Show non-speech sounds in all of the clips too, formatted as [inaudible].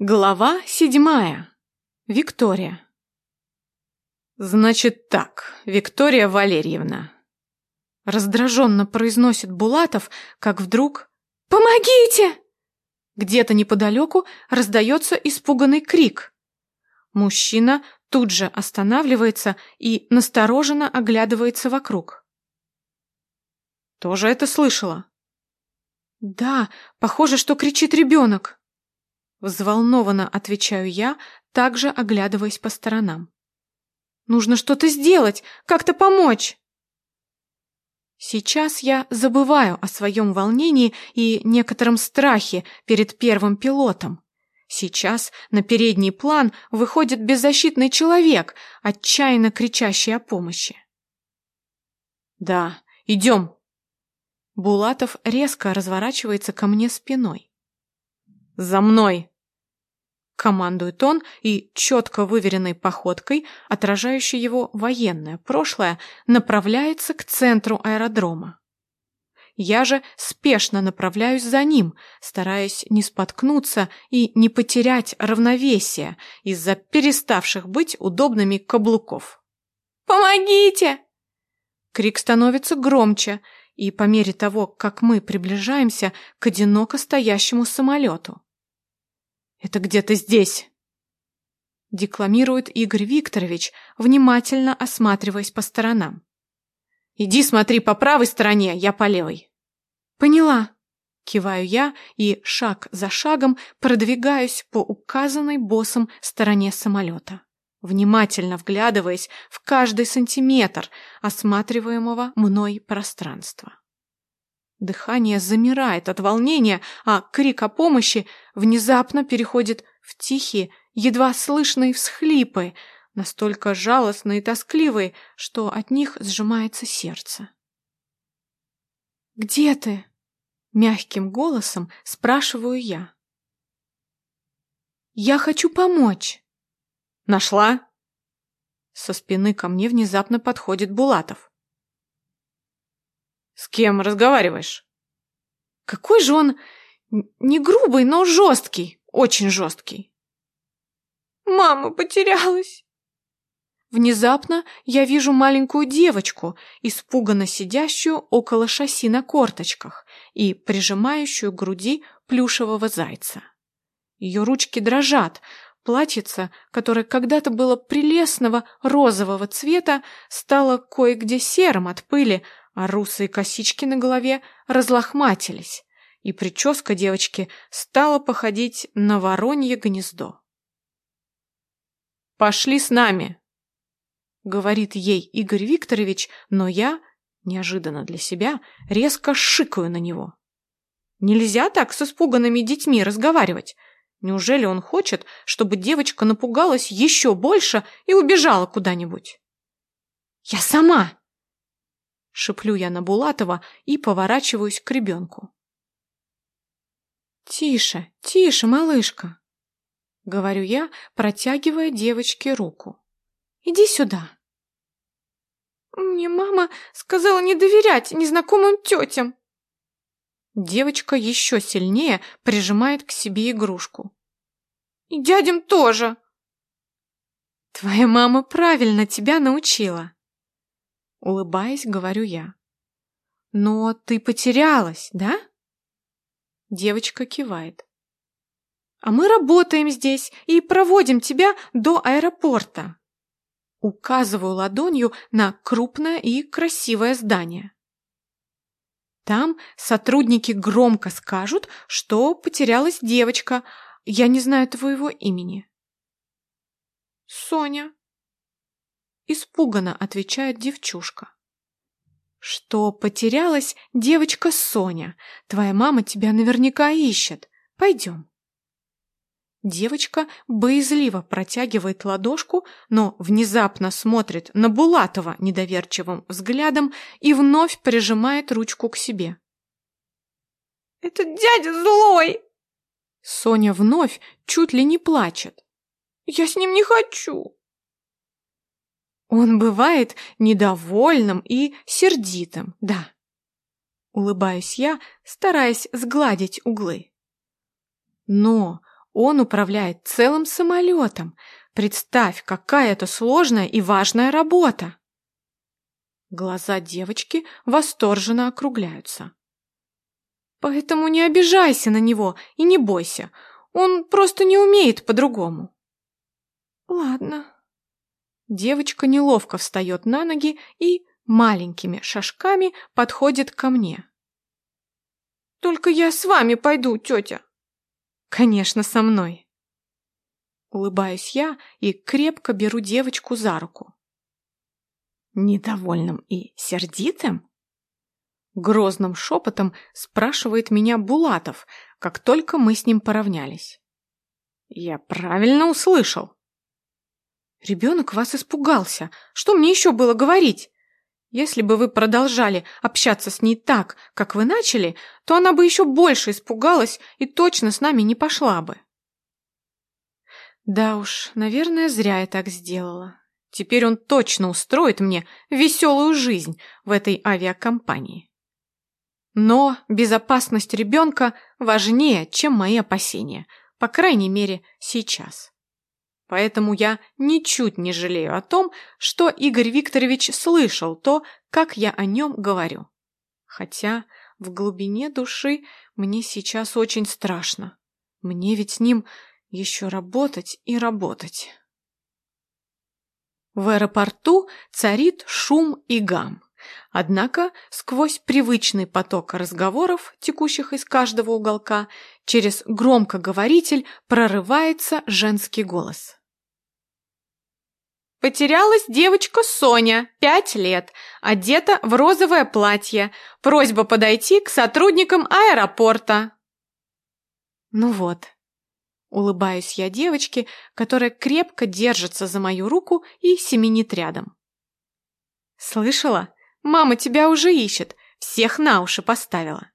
Глава седьмая. Виктория. «Значит так, Виктория Валерьевна», — раздраженно произносит Булатов, как вдруг «Помогите!» Где-то неподалеку раздается испуганный крик. Мужчина тут же останавливается и настороженно оглядывается вокруг. «Тоже это слышала?» «Да, похоже, что кричит ребенок». Взволнованно отвечаю я, также оглядываясь по сторонам. Нужно что-то сделать, как-то помочь. Сейчас я забываю о своем волнении и некотором страхе перед первым пилотом. Сейчас на передний план выходит беззащитный человек, отчаянно кричащий о помощи. «Да, идем!» Булатов резко разворачивается ко мне спиной. «За мной!» Командует он и четко выверенной походкой, отражающей его военное прошлое, направляется к центру аэродрома. Я же спешно направляюсь за ним, стараясь не споткнуться и не потерять равновесие из-за переставших быть удобными каблуков. «Помогите!» Крик становится громче, и по мере того, как мы приближаемся к одиноко стоящему самолету. «Это где-то здесь!» Декламирует Игорь Викторович, внимательно осматриваясь по сторонам. «Иди смотри по правой стороне, я по левой». «Поняла!» Киваю я и шаг за шагом продвигаюсь по указанной боссом стороне самолета, внимательно вглядываясь в каждый сантиметр осматриваемого мной пространства. Дыхание замирает от волнения, а крик о помощи внезапно переходит в тихие, едва слышные всхлипы, настолько жалостные и тоскливые, что от них сжимается сердце. «Где ты?» — мягким голосом спрашиваю я. «Я хочу помочь». «Нашла?» Со спины ко мне внезапно подходит Булатов. С кем разговариваешь? Какой же он не грубый, но жесткий, очень жесткий. Мама потерялась. Внезапно я вижу маленькую девочку, испуганно сидящую около шасси на корточках и прижимающую к груди плюшевого зайца. Ее ручки дрожат, платьице, которое когда-то было прелестного розового цвета, стало кое-где серым от пыли, а русые косички на голове разлохматились, и прическа девочки стала походить на воронье гнездо. «Пошли с нами!» — говорит ей Игорь Викторович, но я, неожиданно для себя, резко шикаю на него. Нельзя так с испуганными детьми разговаривать. Неужели он хочет, чтобы девочка напугалась еще больше и убежала куда-нибудь? «Я сама!» Шиплю я на Булатова и поворачиваюсь к ребенку. «Тише, тише, малышка!» — говорю я, протягивая девочке руку. «Иди сюда!» «Мне мама сказала не доверять незнакомым тетям!» Девочка еще сильнее прижимает к себе игрушку. «И дядям тоже!» «Твоя мама правильно тебя научила!» Улыбаясь, говорю я. «Но ты потерялась, да?» Девочка кивает. «А мы работаем здесь и проводим тебя до аэропорта». Указываю ладонью на крупное и красивое здание. Там сотрудники громко скажут, что потерялась девочка. Я не знаю твоего имени. Соня. Испуганно отвечает девчушка. Что потерялась девочка Соня? Твоя мама тебя наверняка ищет. Пойдем. Девочка боязливо протягивает ладошку, но внезапно смотрит на Булатова недоверчивым взглядом и вновь прижимает ручку к себе. «Это дядя злой!» Соня вновь чуть ли не плачет. «Я с ним не хочу!» Он бывает недовольным и сердитым, да. Улыбаюсь я, стараясь сгладить углы. Но Он управляет целым самолетом. Представь, какая это сложная и важная работа. Глаза девочки восторженно округляются. Поэтому не обижайся на него и не бойся. Он просто не умеет по-другому. Ладно. Девочка неловко встает на ноги и маленькими шажками подходит ко мне. Только я с вами пойду, тетя. Конечно, со мной. Улыбаюсь я и крепко беру девочку за руку недовольным и сердитым? Грозным шепотом спрашивает меня Булатов, как только мы с ним поравнялись. Я правильно услышал. Ребенок вас испугался. Что мне еще было говорить? Если бы вы продолжали общаться с ней так, как вы начали, то она бы еще больше испугалась и точно с нами не пошла бы. Да уж, наверное, зря я так сделала. Теперь он точно устроит мне веселую жизнь в этой авиакомпании. Но безопасность ребенка важнее, чем мои опасения, по крайней мере, сейчас. Поэтому я ничуть не жалею о том, что Игорь Викторович слышал то, как я о нем говорю. Хотя в глубине души мне сейчас очень страшно. Мне ведь с ним еще работать и работать. В аэропорту царит шум и гам. Однако сквозь привычный поток разговоров, текущих из каждого уголка, через громкоговоритель прорывается женский голос. Потерялась девочка Соня, пять лет, одета в розовое платье. Просьба подойти к сотрудникам аэропорта. Ну вот, Улыбаюсь я девочке, которая крепко держится за мою руку и семенит рядом. «Слышала? Мама тебя уже ищет, всех на уши поставила».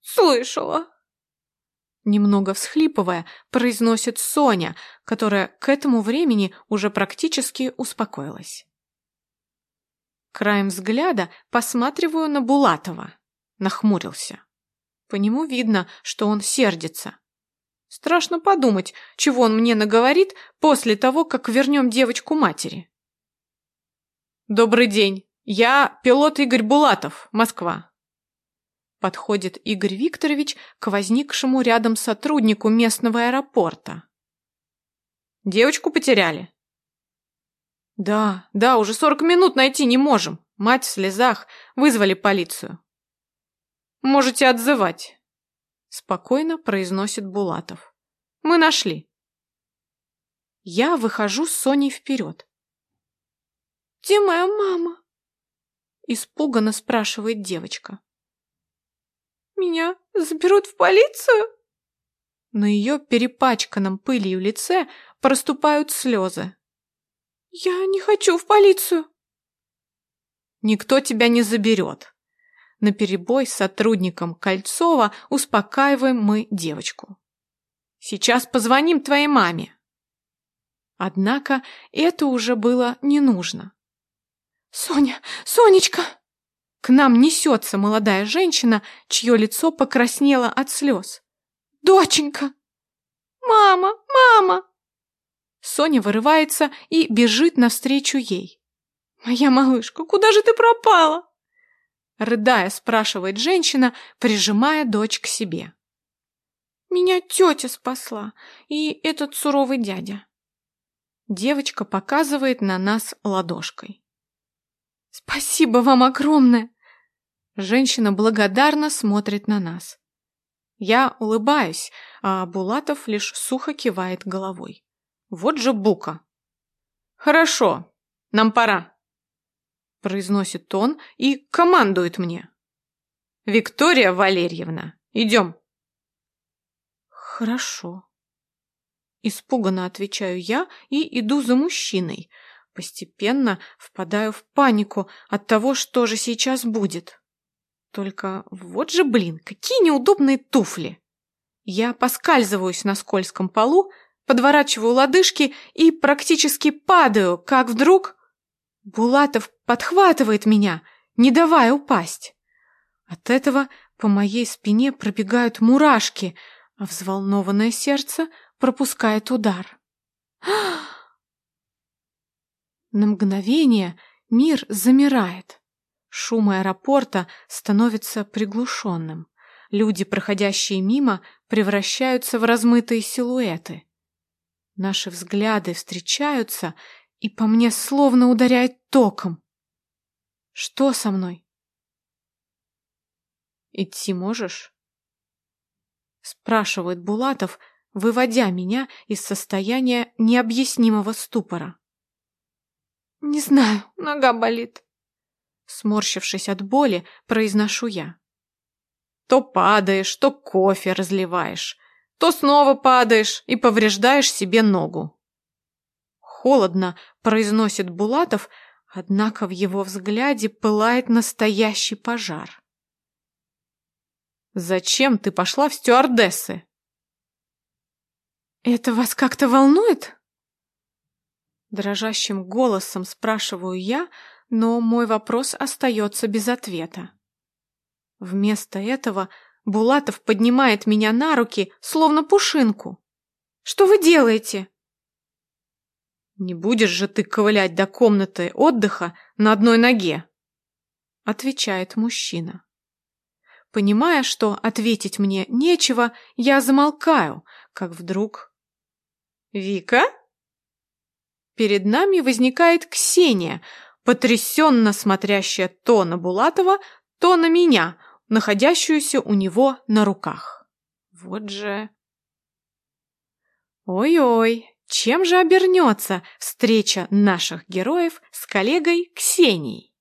«Слышала». Немного всхлипывая, произносит Соня, которая к этому времени уже практически успокоилась. Краем взгляда посматриваю на Булатова. Нахмурился. По нему видно, что он сердится. Страшно подумать, чего он мне наговорит после того, как вернем девочку матери. Добрый день. Я пилот Игорь Булатов, Москва. Подходит Игорь Викторович к возникшему рядом сотруднику местного аэропорта. Девочку потеряли? Да, да, уже сорок минут найти не можем. Мать в слезах. Вызвали полицию. Можете отзывать. Спокойно произносит Булатов. Мы нашли. Я выхожу с Соней вперед. «Где моя мама?» Испуганно спрашивает девочка. «Меня заберут в полицию?» На ее перепачканном пылью лице проступают слезы. «Я не хочу в полицию!» «Никто тебя не заберет!» Наперебой с сотрудником Кольцова успокаиваем мы девочку. «Сейчас позвоним твоей маме». Однако это уже было не нужно. «Соня! Сонечка!» К нам несется молодая женщина, чье лицо покраснело от слез. «Доченька!» «Мама! Мама!» Соня вырывается и бежит навстречу ей. «Моя малышка, куда же ты пропала?» Рыдая, спрашивает женщина, прижимая дочь к себе. Меня тетя спасла и этот суровый дядя. Девочка показывает на нас ладошкой. Спасибо вам огромное! Женщина благодарно смотрит на нас. Я улыбаюсь, а Булатов лишь сухо кивает головой. Вот же бука. Хорошо, нам пора произносит он и командует мне. «Виктория Валерьевна, идем!» «Хорошо». Испуганно отвечаю я и иду за мужчиной. Постепенно впадаю в панику от того, что же сейчас будет. Только вот же, блин, какие неудобные туфли! Я поскальзываюсь на скользком полу, подворачиваю лодыжки и практически падаю, как вдруг... Булатов подхватывает меня, не давая упасть. От этого по моей спине пробегают мурашки, а взволнованное сердце пропускает удар. [gasps] На мгновение мир замирает. Шум аэропорта становится приглушенным. Люди, проходящие мимо, превращаются в размытые силуэты. Наши взгляды встречаются, и по мне словно ударяет током. Что со мной? Идти можешь? Спрашивает Булатов, выводя меня из состояния необъяснимого ступора. Не знаю, нога болит. Сморщившись от боли, произношу я. То падаешь, то кофе разливаешь, то снова падаешь и повреждаешь себе ногу. Холодно произносит Булатов, однако в его взгляде пылает настоящий пожар. Зачем ты пошла в стюардессы? Это вас как-то волнует? Дрожащим голосом спрашиваю я, но мой вопрос остается без ответа. Вместо этого Булатов поднимает меня на руки, словно пушинку. «Что вы делаете?» «Не будешь же ты ковылять до комнаты отдыха на одной ноге?» Отвечает мужчина. Понимая, что ответить мне нечего, я замолкаю, как вдруг... «Вика?» Перед нами возникает Ксения, потрясенно смотрящая то на Булатова, то на меня, находящуюся у него на руках. Вот же... Ой-ой, чем же обернется встреча наших героев с коллегой Ксенией?